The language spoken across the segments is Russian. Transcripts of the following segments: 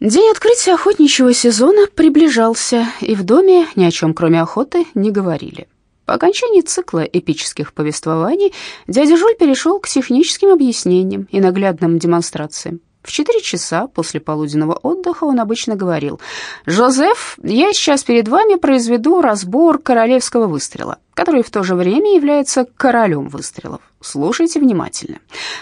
День открытия охотничьего сезона приближался, и в доме ни о чем, кроме охоты, не говорили. По окончании цикла эпических повествований дядя Жуль перешел к техническим объяснениям и наглядным демонстрациям. В четыре часа после полуденного отдыха он обычно говорил, «Жозеф, я сейчас перед вами произведу разбор королевского выстрела, который в то же время является королем выстрелов. Слушайте внимательно.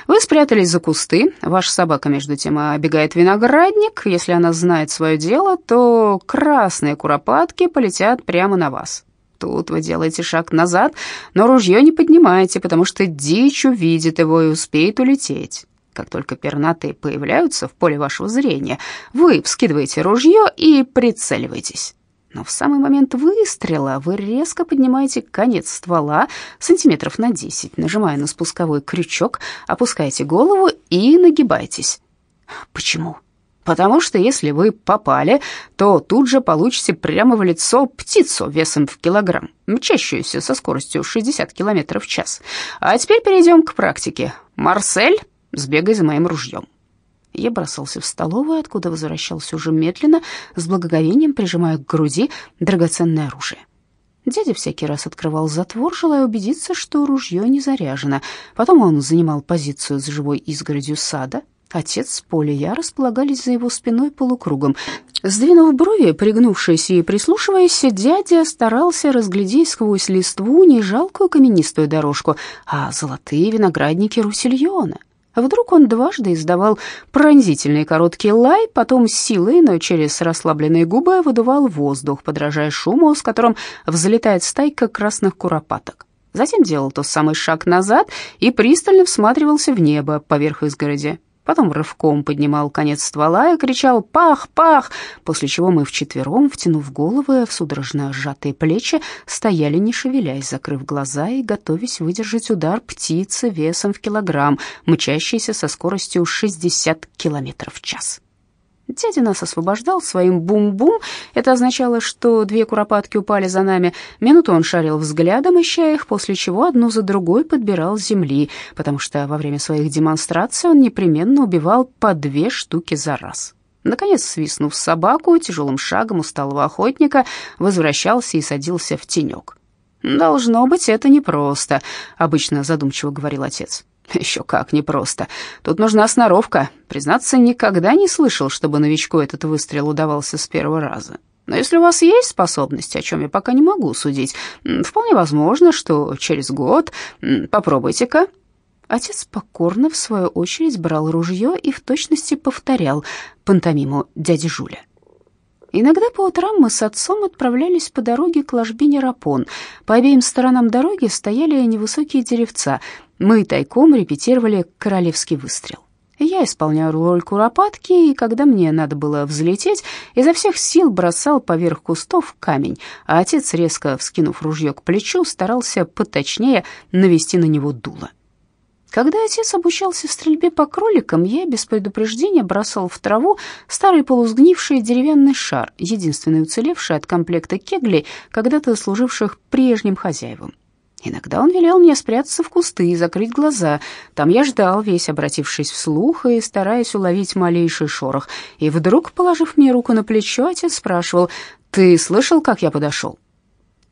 Вы спрятались за кусты, ваша собака, между тем, обегает виноградник. Если она знает свое дело, то красные куропатки полетят прямо на вас. Тут вы делаете шаг назад, но ружье не поднимаете, потому что дичь увидит его и успеет улететь. Как только пернатые появляются в поле вашего зрения, вы вскидываете ружье и прицеливаетесь. Но в самый момент выстрела вы резко поднимаете конец ствола сантиметров на 10, нажимая на спусковой крючок, опускаете голову и нагибаетесь. Почему? Потому что если вы попали, то тут же получите прямо в лицо птицу весом в килограмм, мчащуюся со скоростью 60 км в час. А теперь перейдем к практике. Марсель, Сбегай за моим ружьем». Я бросался в столовую, откуда возвращался уже медленно, с благоговением прижимая к груди драгоценное оружие. Дядя всякий раз открывал затвор, желая убедиться, что ружье не заряжено. Потом он занимал позицию с живой изгородью сада. Отец, Поле и я располагались за его спиной полукругом. Сдвинув брови, пригнувшись и прислушиваясь, дядя старался разглядеть сквозь листву не жалкую каменистую дорожку, а золотые виноградники Русильона. Вдруг он дважды издавал пронзительный короткий лай, потом силой, но через расслабленные губы выдувал воздух, подражая шуму, с которым взлетает стайка красных куропаток. Затем делал тот самый шаг назад и пристально всматривался в небо поверх изгороди потом рывком поднимал конец ствола и кричал «Пах! Пах!», после чего мы вчетвером, втянув головы в судорожно сжатые плечи, стояли, не шевелясь, закрыв глаза и готовясь выдержать удар птицы весом в килограмм, мчащейся со скоростью 60 километров в час. Дядя нас освобождал своим бум-бум. Это означало, что две куропатки упали за нами. Минуту он шарил взглядом, ища их, после чего одну за другой подбирал с земли, потому что во время своих демонстраций он непременно убивал по две штуки за раз. Наконец, свистнув собаку, тяжелым шагом усталого охотника возвращался и садился в тенек. «Должно быть, это непросто», — обычно задумчиво говорил отец. Еще как непросто. Тут нужна сноровка. Признаться, никогда не слышал, чтобы новичку этот выстрел удавался с первого раза. Но если у вас есть способность, о чем я пока не могу судить, вполне возможно, что через год... Попробуйте-ка». Отец покорно, в свою очередь, брал ружье и в точности повторял пантомиму дяди Жуля. Иногда по утрам мы с отцом отправлялись по дороге к ложбине Рапон. По обеим сторонам дороги стояли невысокие деревца. Мы тайком репетировали королевский выстрел. Я исполнял роль куропатки, и когда мне надо было взлететь, изо всех сил бросал поверх кустов камень, а отец, резко вскинув ружье к плечу, старался поточнее навести на него дуло. Когда отец обучался стрельбе по кроликам, я без предупреждения бросал в траву старый полусгнивший деревянный шар, единственный уцелевший от комплекта кеглей, когда-то служивших прежним хозяевам. Иногда он велел мне спрятаться в кусты и закрыть глаза. Там я ждал, весь обратившись вслух и стараясь уловить малейший шорох. И вдруг, положив мне руку на плечо, отец спрашивал, «Ты слышал, как я подошел?»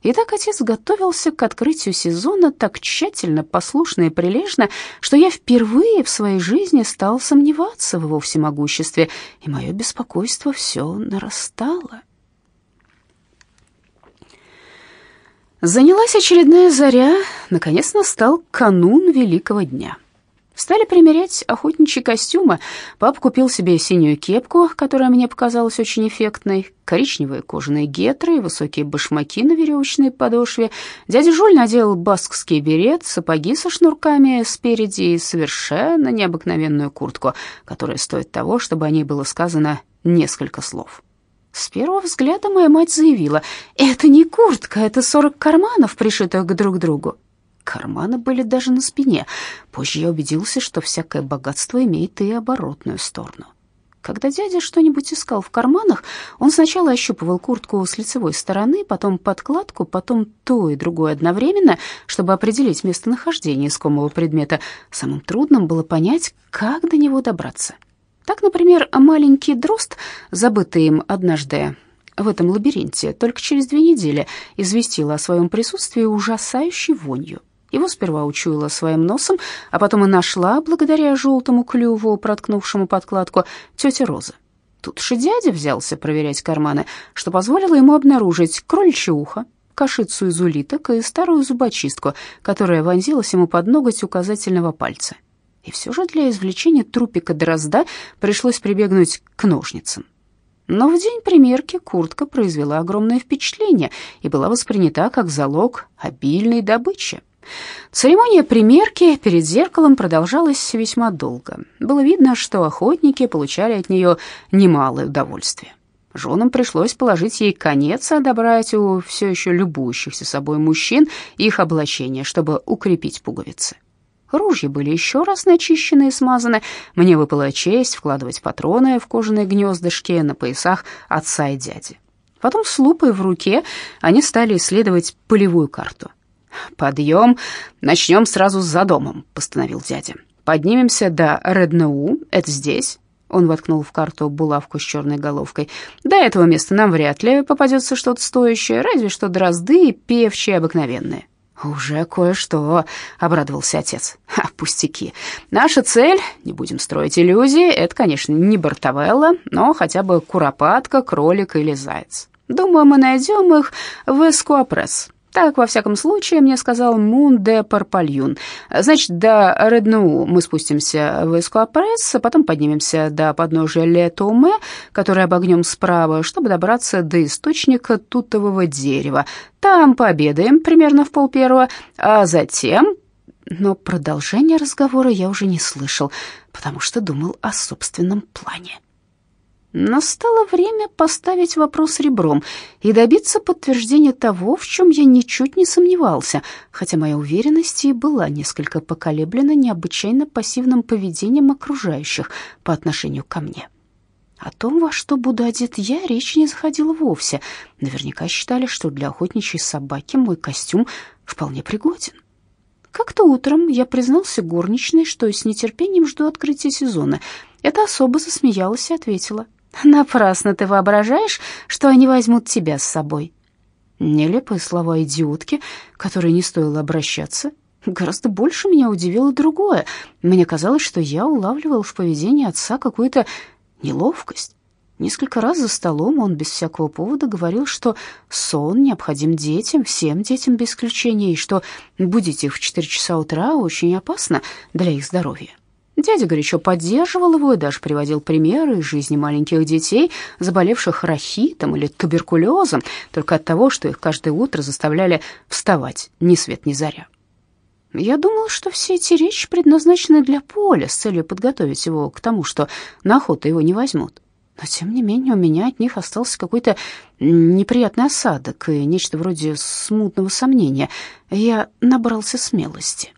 И так отец готовился к открытию сезона так тщательно, послушно и прилежно, что я впервые в своей жизни стал сомневаться в его всемогуществе, и мое беспокойство все нарастало. Занялась очередная заря, наконец настал канун великого дня. Стали примерять охотничьи костюмы. Папа купил себе синюю кепку, которая мне показалась очень эффектной, коричневые кожаные гетры и высокие башмаки на веревочной подошве. Дядя Жуль надел баскский берет, сапоги со шнурками спереди и совершенно необыкновенную куртку, которая стоит того, чтобы о ней было сказано несколько слов. С первого взгляда моя мать заявила, «Это не куртка, это сорок карманов, пришитых к друг другу». Карманы были даже на спине. Позже я убедился, что всякое богатство имеет и оборотную сторону. Когда дядя что-нибудь искал в карманах, он сначала ощупывал куртку с лицевой стороны, потом подкладку, потом то и другое одновременно, чтобы определить местонахождение искомого предмета. Самым трудным было понять, как до него добраться. Так, например, маленький дрозд, забытый им однажды в этом лабиринте, только через две недели известил о своем присутствии ужасающей вонью. Его сперва учуяла своим носом, а потом и нашла, благодаря желтому клюву, проткнувшему подкладку, тетя Роза. Тут же дядя взялся проверять карманы, что позволило ему обнаружить крольчье ухо, кашицу из улиток и старую зубочистку, которая вонзилась ему под ноготь указательного пальца. И все же для извлечения трупика дрозда пришлось прибегнуть к ножницам. Но в день примерки куртка произвела огромное впечатление и была воспринята как залог обильной добычи. Церемония примерки перед зеркалом продолжалась весьма долго. Было видно, что охотники получали от нее немалое удовольствие. Женам пришлось положить ей конец, а добрать у все еще любующихся собой мужчин их облачение, чтобы укрепить пуговицы. Ружья были еще раз начищены и смазаны. Мне выпала честь вкладывать патроны в кожаные гнездышки на поясах отца и дяди. Потом с лупой в руке они стали исследовать полевую карту. «Подъем, начнем сразу за домом», — постановил дядя. «Поднимемся до Редноу, это здесь». Он воткнул в карту булавку с черной головкой. «До этого места нам вряд ли попадется что-то стоящее, разве что дрозды и певчие обыкновенные». «Уже кое-что», — обрадовался отец. «Ха, пустяки. Наша цель, не будем строить иллюзии, это, конечно, не Бартовелла, но хотя бы куропатка, кролик или заяц. Думаю, мы найдем их в Эскуапресс. Так, во всяком случае, мне сказал Мун де Парпальюн. Значит, до Редну мы спустимся в Эскуапресс, а потом поднимемся до подножия Ле-Томе, который обогнем справа, чтобы добраться до источника тутового дерева. Там пообедаем примерно в полпервого, а затем... Но продолжение разговора я уже не слышал, потому что думал о собственном плане. Настало время поставить вопрос ребром и добиться подтверждения того, в чем я ничуть не сомневался, хотя моя уверенность и была несколько поколеблена необычайно пассивным поведением окружающих по отношению ко мне. О том, во что буду одет я, речь не заходила вовсе. Наверняка считали, что для охотничьей собаки мой костюм вполне пригоден. Как-то утром я признался горничной, что с нетерпением жду открытия сезона. Эта особа засмеялась и ответила — Напрасно ты воображаешь, что они возьмут тебя с собой. Нелепые слова идиотки, которые не стоило обращаться. Гораздо больше меня удивило другое. Мне казалось, что я улавливал в поведении отца какую-то неловкость. Несколько раз за столом он без всякого повода говорил, что сон необходим детям, всем детям без исключения, и что будить их в 4 часа утра очень опасно для их здоровья. Дядя горячо поддерживал его и даже приводил примеры из жизни маленьких детей, заболевших рахитом или туберкулезом, только от того, что их каждое утро заставляли вставать ни свет ни заря. Я думала, что все эти речи предназначены для Поля с целью подготовить его к тому, что на охоту его не возьмут. Но, тем не менее, у меня от них остался какой-то неприятный осадок и нечто вроде смутного сомнения. Я набрался смелости.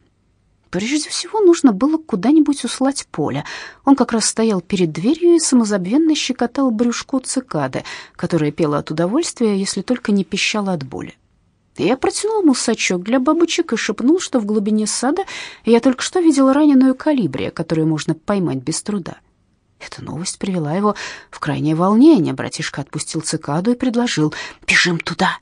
Прежде всего нужно было куда-нибудь услать Поля. Он как раз стоял перед дверью и самозабвенно щекотал брюшко цикады, которая пела от удовольствия, если только не пищала от боли. Я протянул ему сачок для бабочек и шепнул, что в глубине сада я только что видел раненую калибрия, которую можно поймать без труда. Эта новость привела его в крайнее волнение. Братишка отпустил цикаду и предложил «Бежим туда!»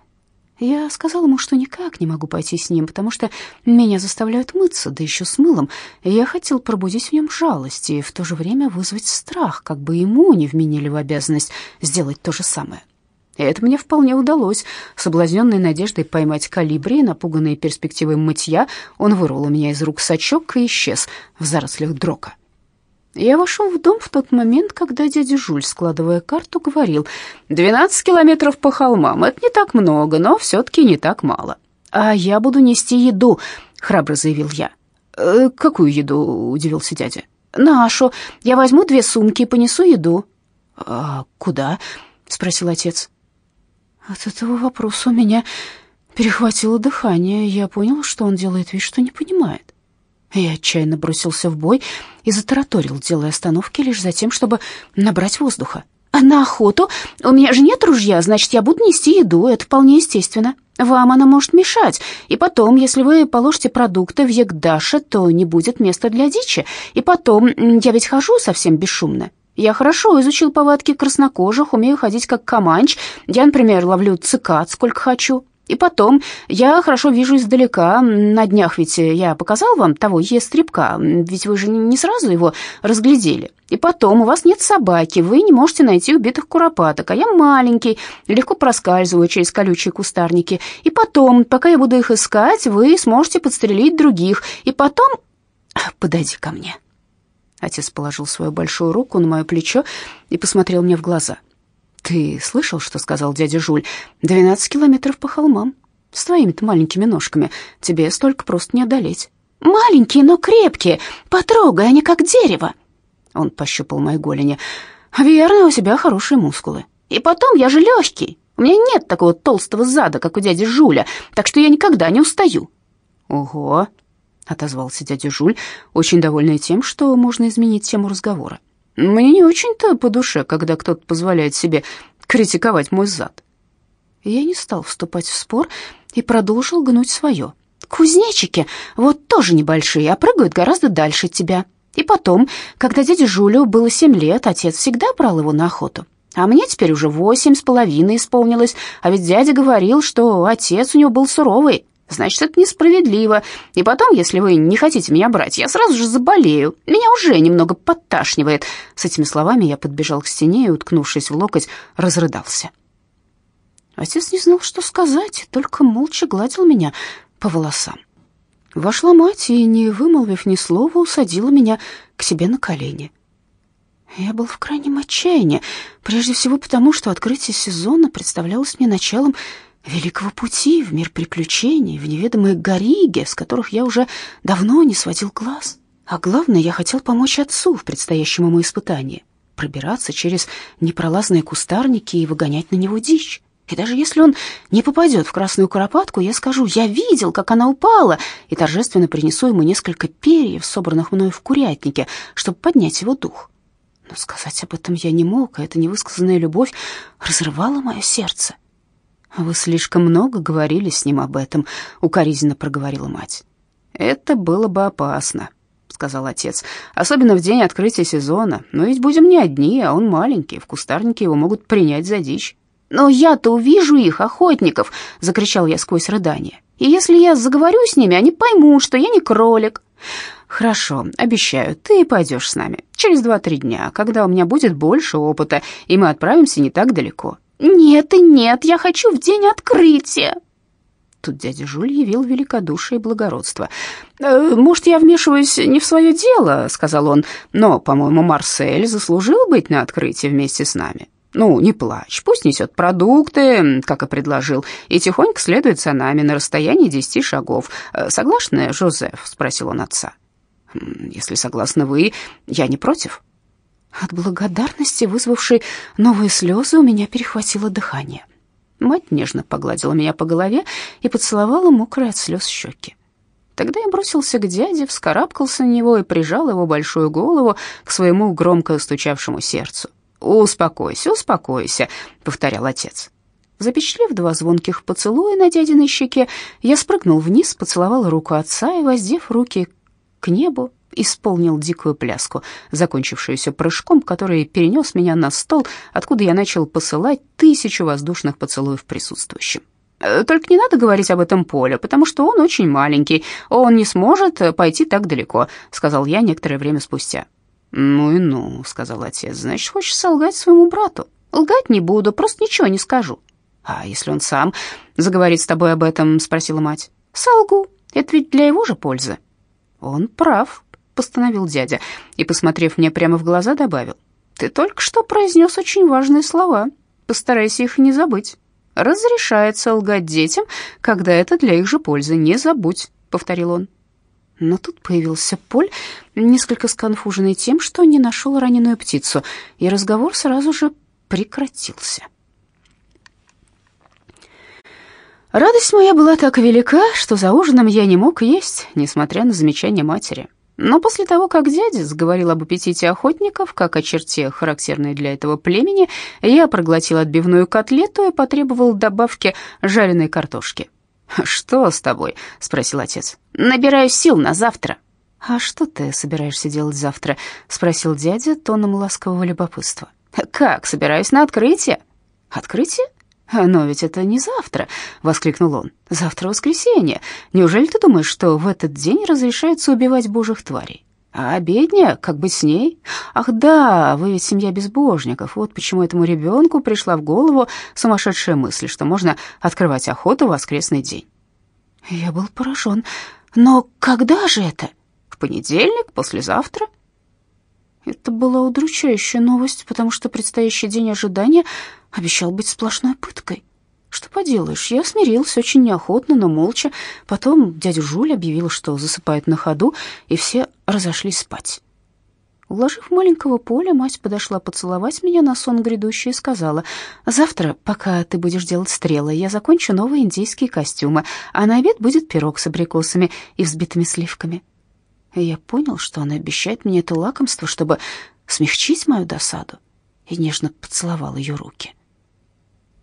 Я сказал ему, что никак не могу пойти с ним, потому что меня заставляют мыться, да еще с мылом. Я хотел пробудить в нем жалость и в то же время вызвать страх, как бы ему не вменили в обязанность сделать то же самое. Это мне вполне удалось. Соблазненной надеждой поймать калибри, напуганной перспективой мытья, он вырвал у меня из рук сачок и исчез в зарослях дрока. Я вошел в дом в тот момент, когда дядя Жуль, складывая карту, говорил, «Двенадцать километров по холмам — это не так много, но все-таки не так мало». «А я буду нести еду», — храбро заявил я. «Э, «Какую еду?» — удивился дядя. «Нашу. Я возьму две сумки и понесу еду». «А куда?» — спросил отец. От этого вопроса у меня перехватило дыхание. Я понял, что он делает вид, что не понимает. Я отчаянно бросился в бой и затараторил, делая остановки лишь за тем, чтобы набрать воздуха. «А на охоту? У меня же нет ружья, значит, я буду нести еду, это вполне естественно. Вам она может мешать. И потом, если вы положите продукты в Егдаше, то не будет места для дичи. И потом, я ведь хожу совсем бесшумно. Я хорошо изучил повадки краснокожих, умею ходить как каманч. Я, например, ловлю цикад сколько хочу. И потом, я хорошо вижу издалека. На днях ведь я показал вам того естребка, ведь вы же не сразу его разглядели. И потом, у вас нет собаки, вы не можете найти убитых куропаток, а я маленький, легко проскальзываю через колючие кустарники. И потом, пока я буду их искать, вы сможете подстрелить других. И потом... Подойди ко мне. Отец положил свою большую руку на мое плечо и посмотрел мне в глаза. «Ты слышал, что сказал дядя Жуль? Двенадцать километров по холмам. С твоими-то маленькими ножками тебе столько просто не одолеть». «Маленькие, но крепкие. Потрогай, они как дерево». Он пощупал мои голени. «Верно, у тебя хорошие мускулы. И потом, я же легкий. У меня нет такого толстого зада, как у дяди Жуля, так что я никогда не устаю». «Ого!» — отозвался дядя Жуль, очень довольный тем, что можно изменить тему разговора. Мне не очень-то по душе, когда кто-то позволяет себе критиковать мой зад. Я не стал вступать в спор и продолжил гнуть свое. Кузнечики вот тоже небольшие, а прыгают гораздо дальше тебя. И потом, когда дяде Жулю было семь лет, отец всегда брал его на охоту. А мне теперь уже восемь с половиной исполнилось, а ведь дядя говорил, что отец у него был суровый, Значит, это несправедливо. И потом, если вы не хотите меня брать, я сразу же заболею. Меня уже немного подташнивает. С этими словами я подбежал к стене и, уткнувшись в локоть, разрыдался. Отец не знал, что сказать, только молча гладил меня по волосам. Вошла мать и, не вымолвив ни слова, усадила меня к себе на колени. Я был в крайнем отчаянии, прежде всего потому, что открытие сезона представлялось мне началом великого пути в мир приключений, в неведомые гориги, с которых я уже давно не сводил глаз. А главное, я хотел помочь отцу в предстоящем ему испытании, пробираться через непролазные кустарники и выгонять на него дичь. И даже если он не попадет в красную куропатку, я скажу, я видел, как она упала, и торжественно принесу ему несколько перьев, собранных мною в курятнике, чтобы поднять его дух. Но сказать об этом я не мог, а эта невысказанная любовь разрывала мое сердце. «Вы слишком много говорили с ним об этом», — укоризненно проговорила мать. «Это было бы опасно», — сказал отец, «особенно в день открытия сезона. Но ведь будем не одни, а он маленький, в кустарнике его могут принять за дичь». «Но я-то увижу их, охотников!» — закричал я сквозь рыдание. «И если я заговорю с ними, они поймут, что я не кролик». «Хорошо, обещаю, ты пойдешь с нами. Через два-три дня, когда у меня будет больше опыта, и мы отправимся не так далеко. «Нет и нет, я хочу в день открытия!» Тут дядя Жуль явил великодушие и благородство. «Э, «Может, я вмешиваюсь не в свое дело», — сказал он, «но, по-моему, Марсель заслужил быть на открытии вместе с нами. Ну, не плачь, пусть несет продукты, как и предложил, и тихонько следует за нами на расстоянии десяти шагов. Э, согласны, Жозеф?» — спросил он отца. «Если согласны вы, я не против». От благодарности, вызвавшей новые слезы, у меня перехватило дыхание. Мать нежно погладила меня по голове и поцеловала мокрые от слез щеки. Тогда я бросился к дяде, вскарабкался на него и прижал его большую голову к своему громко стучавшему сердцу. «Успокойся, успокойся», — повторял отец. Запечатлев два звонких поцелуя на дядиной щеке, я спрыгнул вниз, поцеловал руку отца и, воздев руки к небу, исполнил дикую пляску, закончившуюся прыжком, который перенес меня на стол, откуда я начал посылать тысячу воздушных поцелуев присутствующим. «Э, «Только не надо говорить об этом Поле, потому что он очень маленький, он не сможет пойти так далеко», — сказал я некоторое время спустя. «Ну и ну», — сказал отец, — «значит, хочешь солгать своему брату?» «Лгать не буду, просто ничего не скажу». «А если он сам заговорит с тобой об этом?» — спросила мать. «Солгу, это ведь для его же пользы». «Он прав», постановил дядя и, посмотрев мне прямо в глаза, добавил. «Ты только что произнес очень важные слова. Постарайся их не забыть. Разрешается лгать детям, когда это для их же пользы. Не забудь», — повторил он. Но тут появился Поль, несколько сконфуженный тем, что не нашел раненую птицу, и разговор сразу же прекратился. Радость моя была так велика, что за ужином я не мог есть, несмотря на замечания матери. Но после того, как дядя заговорил об аппетите охотников, как о черте, характерной для этого племени, я проглотил отбивную котлету и потребовал добавки жареной картошки. «Что с тобой?» — спросил отец. «Набираю сил на завтра». «А что ты собираешься делать завтра?» — спросил дядя тоном ласкового любопытства. «Как, собираюсь на открытие?» «Открытие? Но ведь это не завтра!» — воскликнул он. «Завтра воскресенье. Неужели ты думаешь, что в этот день разрешается убивать божьих тварей? А обедня, как быть с ней? Ах да, вы ведь семья безбожников. Вот почему этому ребенку пришла в голову сумасшедшая мысль, что можно открывать охоту в воскресный день». Я был поражен. «Но когда же это?» «В понедельник, послезавтра». Это была удручающая новость, потому что предстоящий день ожидания обещал быть сплошной пыткой. Что поделаешь, я смирился очень неохотно, но молча. Потом дядя Жуль объявил, что засыпает на ходу, и все разошлись спать. Уложив маленького поля, мать подошла поцеловать меня на сон грядущий и сказала, «Завтра, пока ты будешь делать стрелы, я закончу новые индийские костюмы, а на обед будет пирог с абрикосами и взбитыми сливками». И я понял, что она обещает мне это лакомство, чтобы смягчить мою досаду, и нежно поцеловал ее руки.